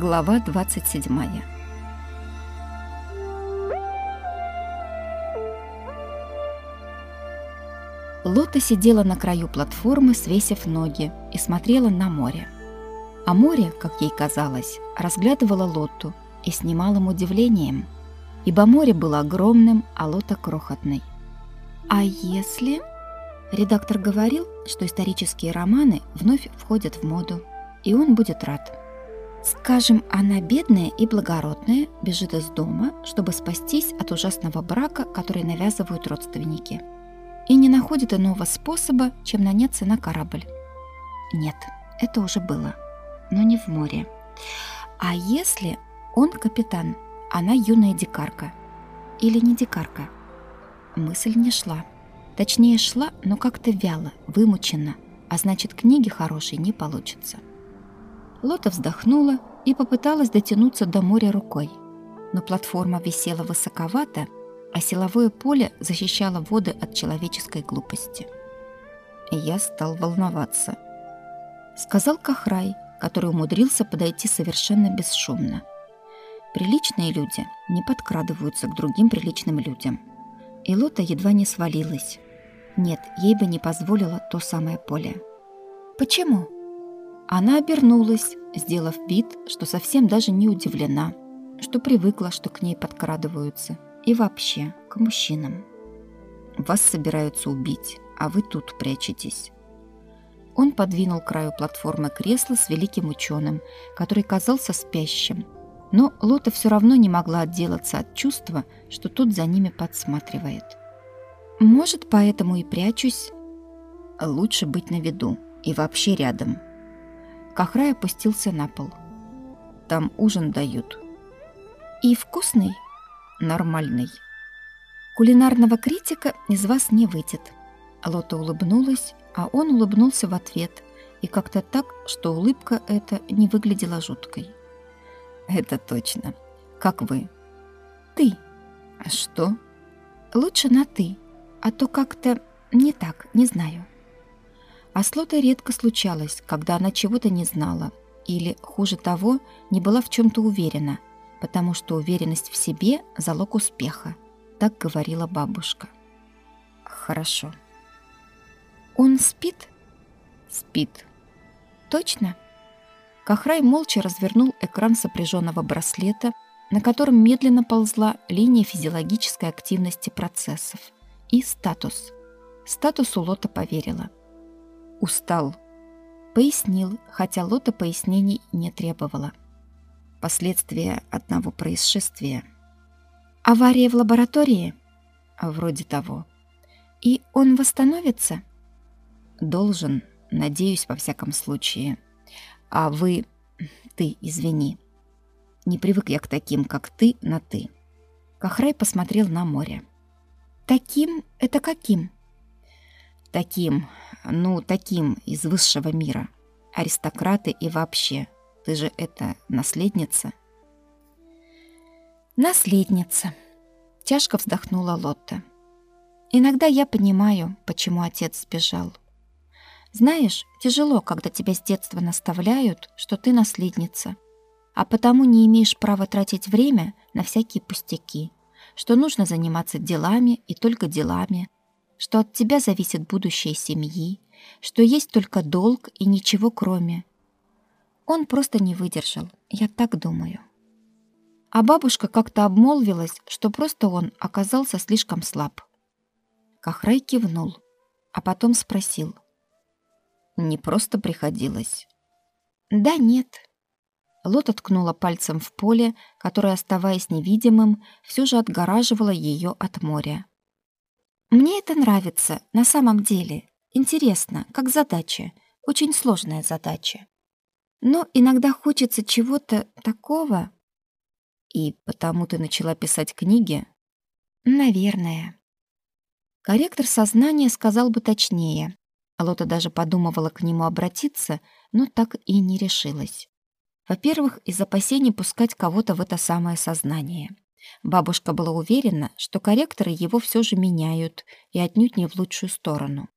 Глава 27. Лота сидела на краю платформы, свесив ноги, и смотрела на море. А море, как ей казалось, разглядывало Лоту и с немалым удивлением, ибо море было огромным, а Лота крохотной. А если... Редактор говорил, что исторические романы вновь входят в моду, и он будет рад. Скажем, она бедная и благородная, бежит из дома, чтобы спастись от ужасного брака, который навязывают родственники. И не находит иного способа, чем наняться на корабль. Нет, это уже было, но не в море. А если он капитан, она юная дикарка? Или не дикарка? Мысль не шла. Точнее, шла, но как-то вяло, вымученно, а значит, книги хорошей не получится. Лота вздохнула и попыталась дотянуться до моря рукой. Но платформа висела высоковато, а силовое поле защищало воды от человеческой глупости. Я стал волноваться. Сказал Кахрай, который умудрился подойти совершенно бесшумно. Приличные люди не подкрадываются к другим приличным людям. И Лота едва не свалилась. Нет, ей бы не позволило то самое поле. «Почему?» Она обернулась, сделав вид, что совсем даже не удивлена, что привыкла, что к ней подкрадываются, и вообще к мужчинам. Вас собираются убить, а вы тут прячетесь. Он подвинул краю платформы кресло с великим ученым, который казался спящим. Но Лота все равно не могла отделаться от чувства, что тот за ними подсматривает. «Может, поэтому и прячусь?» «Лучше быть на виду и вообще рядом», Кахрай опустился на пол. Там ужин дают. И вкусный? Нормальный. Кулинарного критика из вас не выйдет. Лота улыбнулась, а он улыбнулся в ответ, и как-то так, что улыбка эта не выглядела жуткой. Это точно. Как вы? Ты. А что? Лучше на ты, а то как-то не так, не знаю. А с Лотой редко случалось, когда она чего-то не знала или, хуже того, не была в чем-то уверена, потому что уверенность в себе – залог успеха. Так говорила бабушка. Хорошо. Он спит? Спит. Точно? Кахрай молча развернул экран сопряженного браслета, на котором медленно ползла линия физиологической активности процессов. И статус. Статусу Лота поверила – Устал. Пояснил, хотя Лота пояснений не требовала. Последствия одного происшествия. Авария в лаборатории? Вроде того. И он восстановится? Должен, надеюсь, во всяком случае. А вы... Ты, извини. Не привык я к таким, как ты, на «ты». Кахрай посмотрел на море. «Таким? Это каким?» «Таким ну, таким из высшего мира. Аристократы и вообще. Ты же это наследница. Наследница. Тяжко вздохнула Лотта. Иногда я понимаю, почему отец сбежал. Знаешь, тяжело, когда тебя с детства наставляют, что ты наследница, а потому не имеешь права тратить время на всякие пустяки, что нужно заниматься делами и только делами, что от тебя зависит будущее семьи, что есть только долг и ничего кроме. Он просто не выдержал, я так думаю. А бабушка как-то обмолвилась, что просто он оказался слишком слаб. Кахрай кивнул, а потом спросил. «Не просто приходилось?» «Да нет». Лота ткнула пальцем в поле, которое, оставаясь невидимым, все же отгораживало ее от моря. Мне это нравится, на самом деле. Интересно, как задача. Очень сложная задача. Но иногда хочется чего-то такого. И потому ты начала писать книги? Наверное. Корректор сознания сказал бы точнее. Лота даже подумывала к нему обратиться, но так и не решилась. Во-первых, из опасений пускать кого-то в это самое сознание. Бабушка была уверена, что корректоры его все же меняют и отнюдь не в лучшую сторону.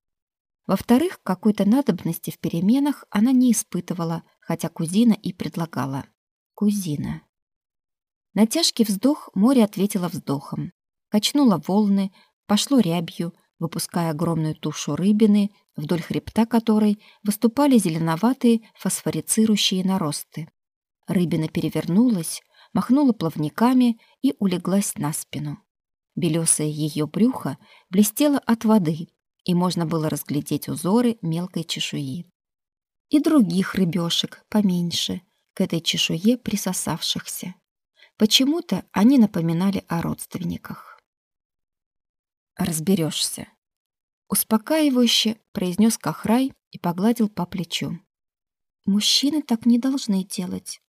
Во-вторых, какой-то надобности в переменах она не испытывала, хотя кузина и предлагала. кузина. На тяжкий вздох море ответило вздохом. Качнуло волны, пошло рябью, выпуская огромную тушу рыбины, вдоль хребта которой выступали зеленоватые фосфорицирующие наросты. Рыбина перевернулась, махнула плавниками и улеглась на спину. Белесое ее брюхо блестело от воды, и можно было разглядеть узоры мелкой чешуи. И других рыбешек поменьше, к этой чешуе присосавшихся. Почему-то они напоминали о родственниках. Разберешься. Успокаивающе произнес Кахрай и погладил по плечу. Мужчины так не должны делать.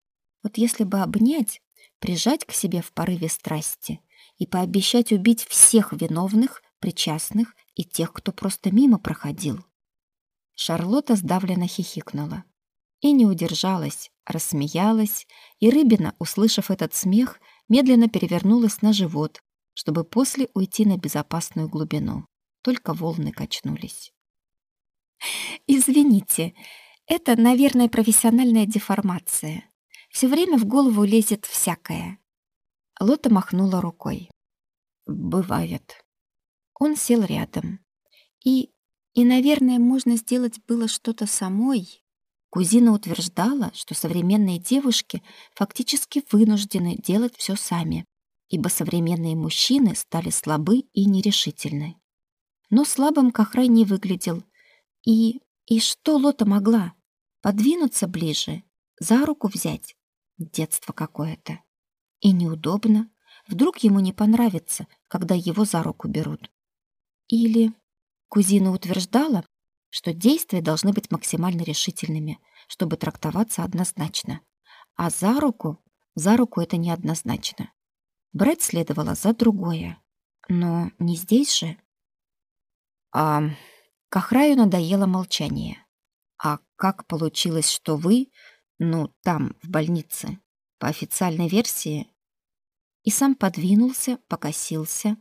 Вот если бы обнять, прижать к себе в порыве страсти и пообещать убить всех виновных, причастных и тех, кто просто мимо проходил. Шарлотта сдавленно хихикнула и не удержалась, рассмеялась, и рыбина, услышав этот смех, медленно перевернулась на живот, чтобы после уйти на безопасную глубину. Только волны качнулись. «Извините, это, наверное, профессиональная деформация. Все время в голову лезет всякое». Лота махнула рукой. «Бывает». Он сел рядом. И, и, наверное, можно сделать было что-то самой, Кузина утверждала, что современные девушки фактически вынуждены делать все сами, ибо современные мужчины стали слабы и нерешительны. Но слабым Кахрай не выглядел. И... и что Лота могла? Подвинуться ближе, за руку взять? Детство какое-то. И неудобно. Вдруг ему не понравится, когда его за руку берут. Или... Кузина утверждала, что действия должны быть максимально решительными, чтобы трактоваться однозначно. А за руку, за руку это неоднозначно. Брать следовало за другое. Но не здесь же. А Кахраю надоело молчание. А как получилось, что вы, ну, там, в больнице, по официальной версии, и сам подвинулся, покосился.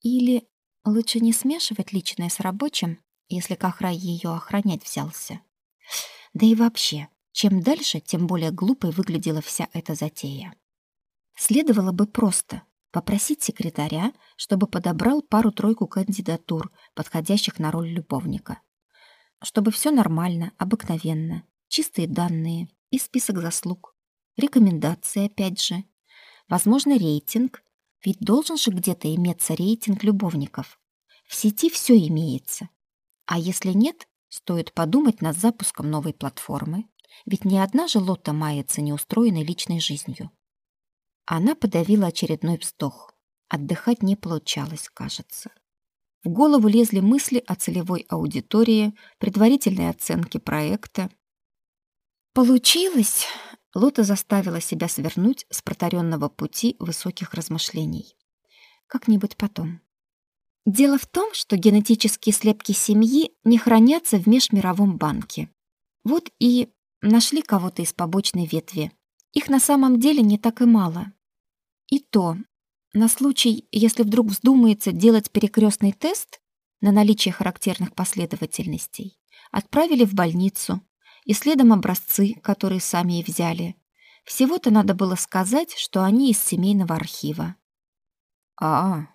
Или лучше не смешивать личное с рабочим, если Кахрай ее охранять взялся. Да и вообще, чем дальше, тем более глупой выглядела вся эта затея. Следовало бы просто попросить секретаря, чтобы подобрал пару-тройку кандидатур, подходящих на роль любовника. Чтобы все нормально, обыкновенно, чистые данные и список заслуг. Рекомендации опять же. Возможно, рейтинг, ведь должен же где-то иметься рейтинг любовников. В сети все имеется. А если нет, стоит подумать над запуском новой платформы, ведь ни одна же Лотта мается неустроенной личной жизнью. Она подавила очередной вздох. Отдыхать не получалось, кажется. В голову лезли мысли о целевой аудитории, предварительной оценке проекта. Получилось! Лота заставила себя свернуть с протаренного пути высоких размышлений. Как-нибудь потом. Дело в том, что генетические слепки семьи не хранятся в межмировом банке. Вот и нашли кого-то из побочной ветви. Их на самом деле не так и мало. И то, на случай, если вдруг вздумается делать перекрестный тест на наличие характерных последовательностей, отправили в больницу, и следом образцы, которые сами и взяли. Всего-то надо было сказать, что они из семейного архива. А,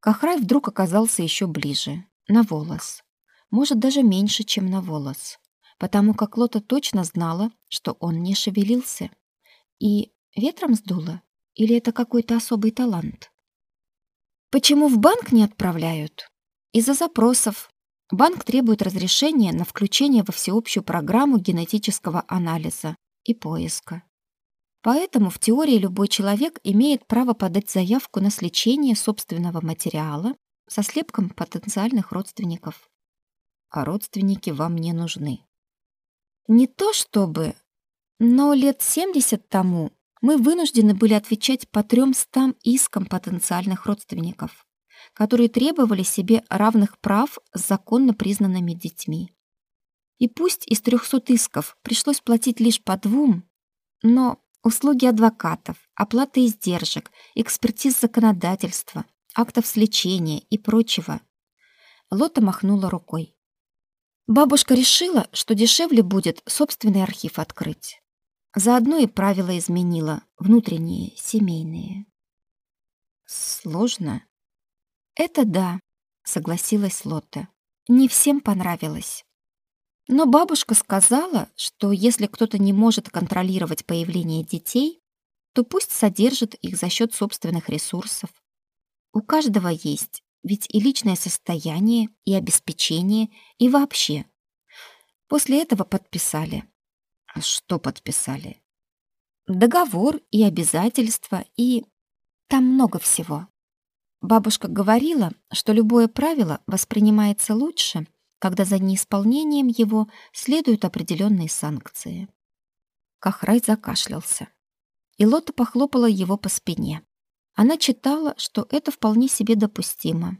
Кахрай вдруг оказался еще ближе, на волос. Может, даже меньше, чем на волос, потому как Лота точно знала, что он не шевелился. И ветром сдуло? Или это какой-то особый талант? Почему в банк не отправляют? Из-за запросов. Банк требует разрешения на включение во всеобщую программу генетического анализа и поиска. Поэтому в теории любой человек имеет право подать заявку на сличение собственного материала со слепком потенциальных родственников. А родственники вам не нужны. Не то чтобы, но лет 70 тому мы вынуждены были отвечать по трёмстам искам потенциальных родственников, которые требовали себе равных прав с законно признанными детьми. И пусть из 300 исков пришлось платить лишь по двум, но Услуги адвокатов, оплата издержек, экспертиз законодательства, актов сличения и прочего. Лота махнула рукой. Бабушка решила, что дешевле будет собственный архив открыть. Заодно и правила изменила, внутренние, семейные. Сложно? Это да, согласилась Лотта. Не всем понравилось. Но бабушка сказала, что если кто-то не может контролировать появление детей, то пусть содержит их за счет собственных ресурсов. У каждого есть, ведь и личное состояние, и обеспечение, и вообще. После этого подписали. А что подписали? Договор и обязательства, и там много всего. Бабушка говорила, что любое правило воспринимается лучше, когда за неисполнением его следуют определенные санкции. Кахрай закашлялся. И Лота похлопала его по спине. Она читала, что это вполне себе допустимо.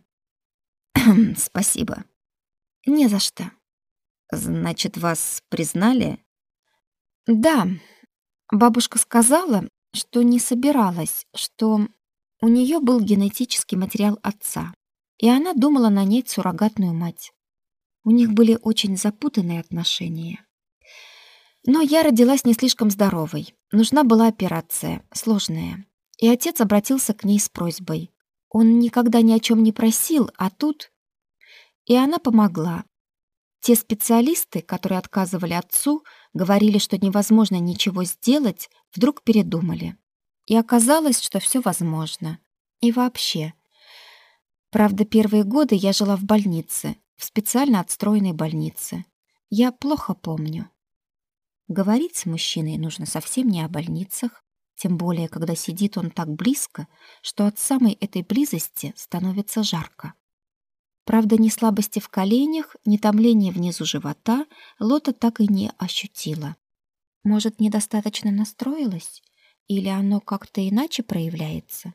«Спасибо». «Не за что». «Значит, вас признали?» «Да». Бабушка сказала, что не собиралась, что у нее был генетический материал отца, и она думала нанять суррогатную мать. У них были очень запутанные отношения. Но я родилась не слишком здоровой. Нужна была операция, сложная. И отец обратился к ней с просьбой. Он никогда ни о чем не просил, а тут... И она помогла. Те специалисты, которые отказывали отцу, говорили, что невозможно ничего сделать, вдруг передумали. И оказалось, что все возможно. И вообще. Правда, первые годы я жила в больнице, в специально отстроенной больнице. Я плохо помню. Говорить с мужчиной нужно совсем не о больницах, тем более, когда сидит он так близко, что от самой этой близости становится жарко. Правда, ни слабости в коленях, ни томления внизу живота Лота так и не ощутила. Может, недостаточно настроилась? Или оно как-то иначе проявляется?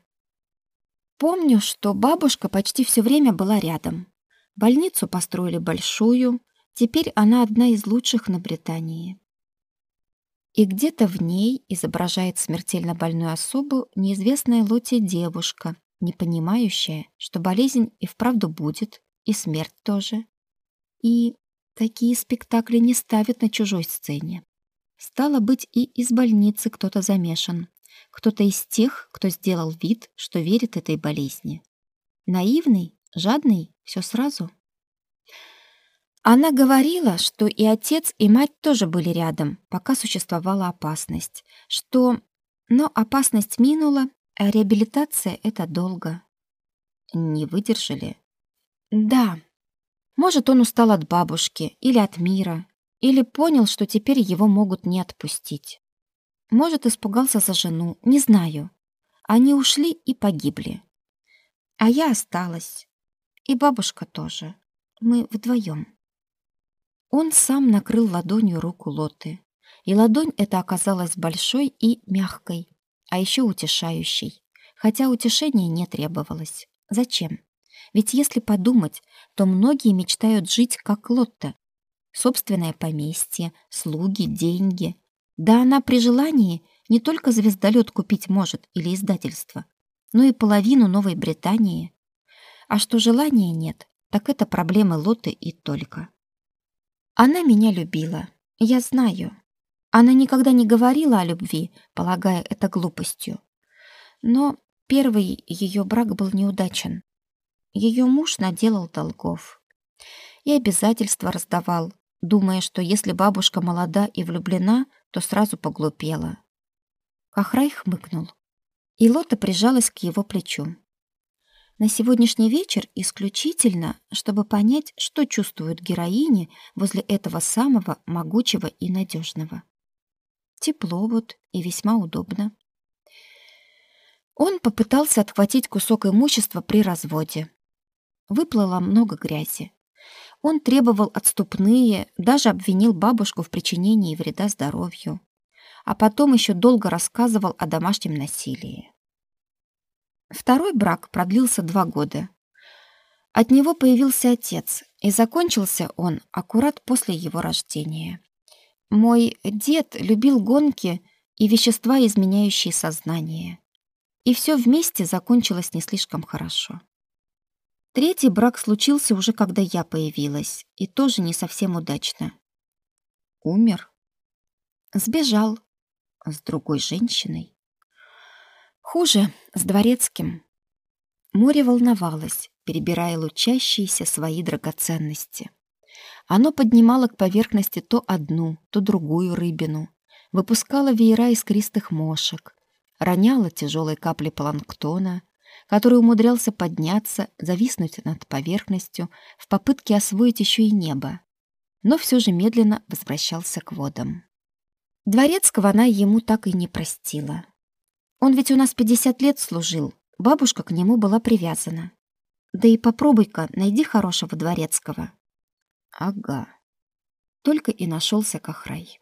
Помню, что бабушка почти все время была рядом. Больницу построили большую, теперь она одна из лучших на Британии. И где-то в ней изображает смертельно больную особу неизвестная Лоте девушка, не понимающая, что болезнь и вправду будет, и смерть тоже. И такие спектакли не ставят на чужой сцене. Стало быть, и из больницы кто-то замешан. Кто-то из тех, кто сделал вид, что верит этой болезни. Наивный, жадный, все сразу. Она говорила, что и отец, и мать тоже были рядом, пока существовала опасность. Что... Но опасность минула, а реабилитация — это долго. Не выдержали? Да. Может, он устал от бабушки или от мира, или понял, что теперь его могут не отпустить. Может, испугался за жену, не знаю. Они ушли и погибли. А я осталась. И бабушка тоже. Мы вдвоем. Он сам накрыл ладонью руку Лоты. И ладонь эта оказалась большой и мягкой, а еще утешающей. Хотя утешения не требовалось. Зачем? Ведь если подумать, то многие мечтают жить как Лотта, собственное поместье, слуги, деньги. Да она при желании не только звездолет купить может или издательство, но и половину Новой Британии. А что желания нет, так это проблемы Лоты и только. Она меня любила, я знаю. Она никогда не говорила о любви, полагая это глупостью. Но первый ее брак был неудачен. Ее муж наделал долгов и обязательства раздавал, думая, что если бабушка молода и влюблена, то сразу поглупела. Кахрай хмыкнул, и Лота прижалась к его плечу. На сегодняшний вечер исключительно, чтобы понять, что чувствуют героини возле этого самого могучего и надежного. Тепло вот и весьма удобно. Он попытался отхватить кусок имущества при разводе. Выплыло много грязи. Он требовал отступные, даже обвинил бабушку в причинении вреда здоровью. А потом еще долго рассказывал о домашнем насилии. Второй брак продлился два года. От него появился отец, и закончился он аккурат после его рождения. Мой дед любил гонки и вещества, изменяющие сознание. И все вместе закончилось не слишком хорошо. Третий брак случился уже когда я появилась, и тоже не совсем удачно. Умер? Сбежал. С другой женщиной? Хуже, с дворецким. Море волновалось, перебирая лучащиеся свои драгоценности. Оно поднимало к поверхности то одну, то другую рыбину, выпускало веера искристых мошек, роняло тяжелые капли планктона, который умудрялся подняться, зависнуть над поверхностью в попытке освоить еще и небо, но все же медленно возвращался к водам. Дворецкого она ему так и не простила. Он ведь у нас 50 лет служил, бабушка к нему была привязана. Да и попробуй-ка, найди хорошего дворецкого. Ага. Только и нашелся Кахрай.